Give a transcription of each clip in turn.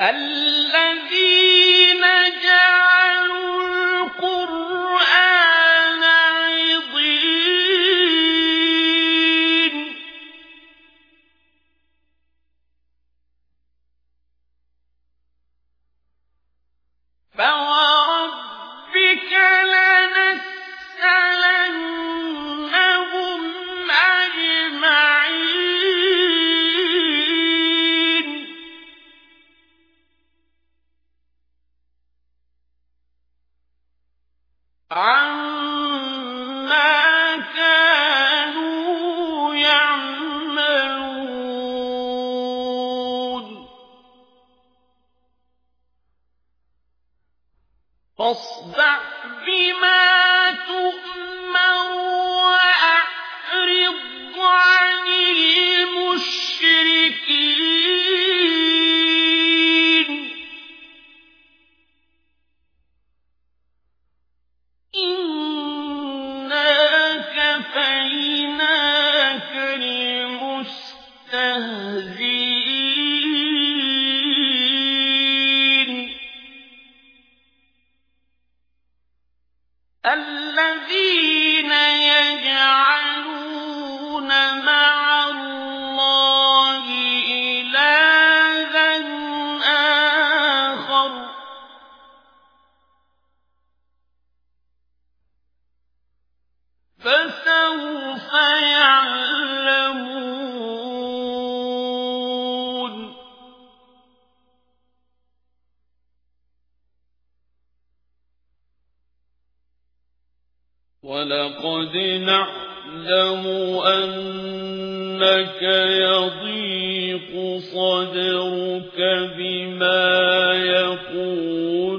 الذي فاصدع بما الذي ولقد نعلم أنك يضيق صدرك بما يقولون.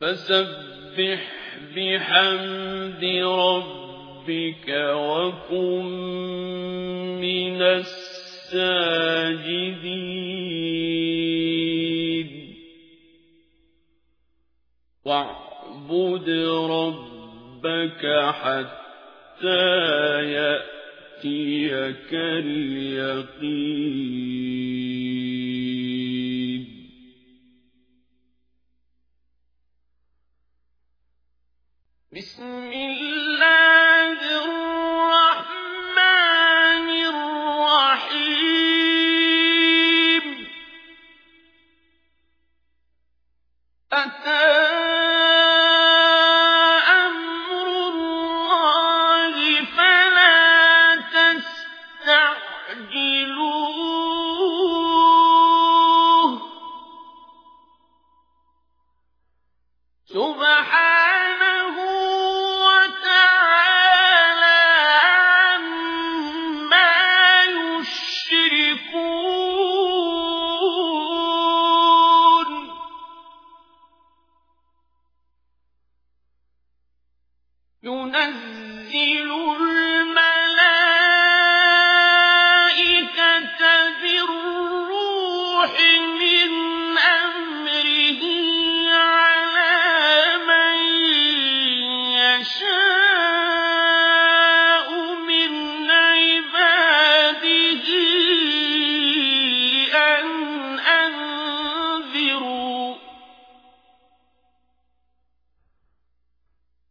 فسبح بحمد ربك وكن من الساجدين. واعبد ربك حتى يأتيك اليقين. بسم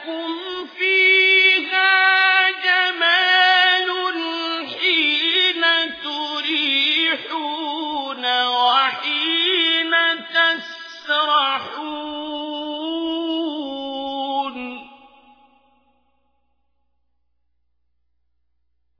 لكم فيها جمال حين تريحون وحين تسرحون